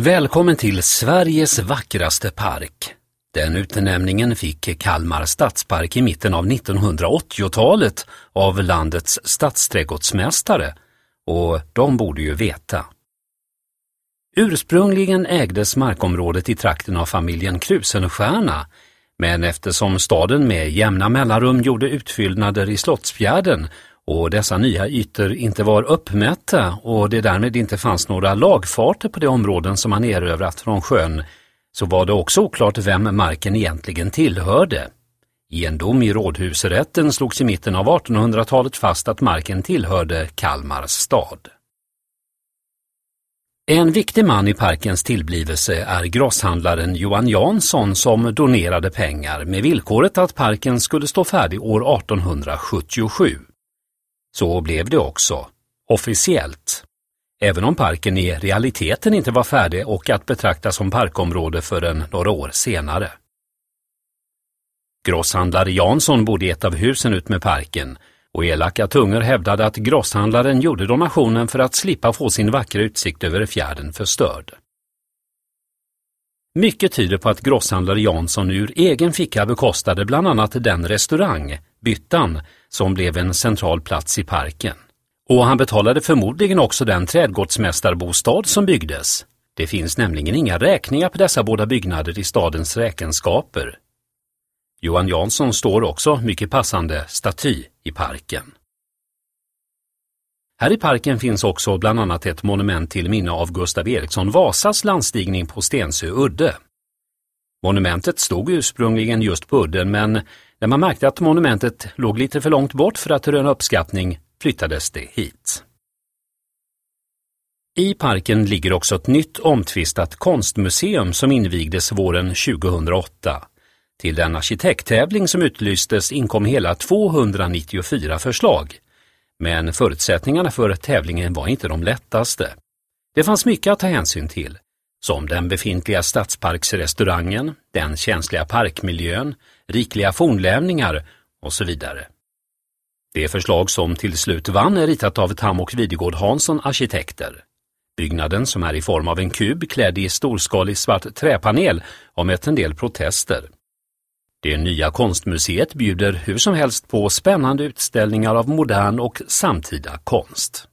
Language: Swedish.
Välkommen till Sveriges vackraste park. Den utnämningen fick Kalmar stadspark i mitten av 1980-talet av landets stadsträdgårdsmästare och de borde ju veta. Ursprungligen ägdes markområdet i trakten av familjen Krusenstierna men eftersom staden med jämna mellanrum gjorde utfyllnader i Slottsfjärden och dessa nya ytor inte var uppmätta och det därmed inte fanns några lagfarter på de områden som man erövrat från sjön så var det också oklart vem marken egentligen tillhörde. I en dom i rådhusrätten slogs i mitten av 1800-talet fast att marken tillhörde Kalmar stad. En viktig man i parkens tillblivelse är grosshandlaren Johan Jansson som donerade pengar med villkoret att parken skulle stå färdig år 1877. Så blev det också, officiellt. Även om parken i realiteten inte var färdig och att betrakta som parkområde förrän några år senare. Grosshandlare Jansson bodde i ett av husen ut med parken och elaka tungor hävdade att grosshandlaren gjorde donationen för att slippa få sin vackra utsikt över fjärden förstörd. Mycket tyder på att grosshandlare Jansson ur egen ficka bekostade bland annat den restaurang, Byttan, som blev en central plats i parken. Och han betalade förmodligen också den trädgårdsmästarbostad som byggdes. Det finns nämligen inga räkningar på dessa båda byggnader i stadens räkenskaper. Johan Jansson står också mycket passande staty i parken. Här i parken finns också bland annat ett monument till minne av Gustav Eriksson Vasas landstigning på Stensö udde. Monumentet stod ursprungligen just på udden men när man märkte att monumentet låg lite för långt bort för att röna uppskattning flyttades det hit. I parken ligger också ett nytt omtvistat konstmuseum som invigdes våren 2008. Till den arkitekttävling som utlystes inkom hela 294 förslag. Men förutsättningarna för tävlingen var inte de lättaste. Det fanns mycket att ta hänsyn till, som den befintliga stadsparksrestaurangen, den känsliga parkmiljön, rikliga fornlämningar och så vidare. Det förslag som till slut vann är ritat av Tam och Videgård Hansson arkitekter. Byggnaden, som är i form av en kub klädd i storskalig svart träpanel, har mött en del protester. Det nya konstmuseet bjuder hur som helst på spännande utställningar av modern och samtida konst.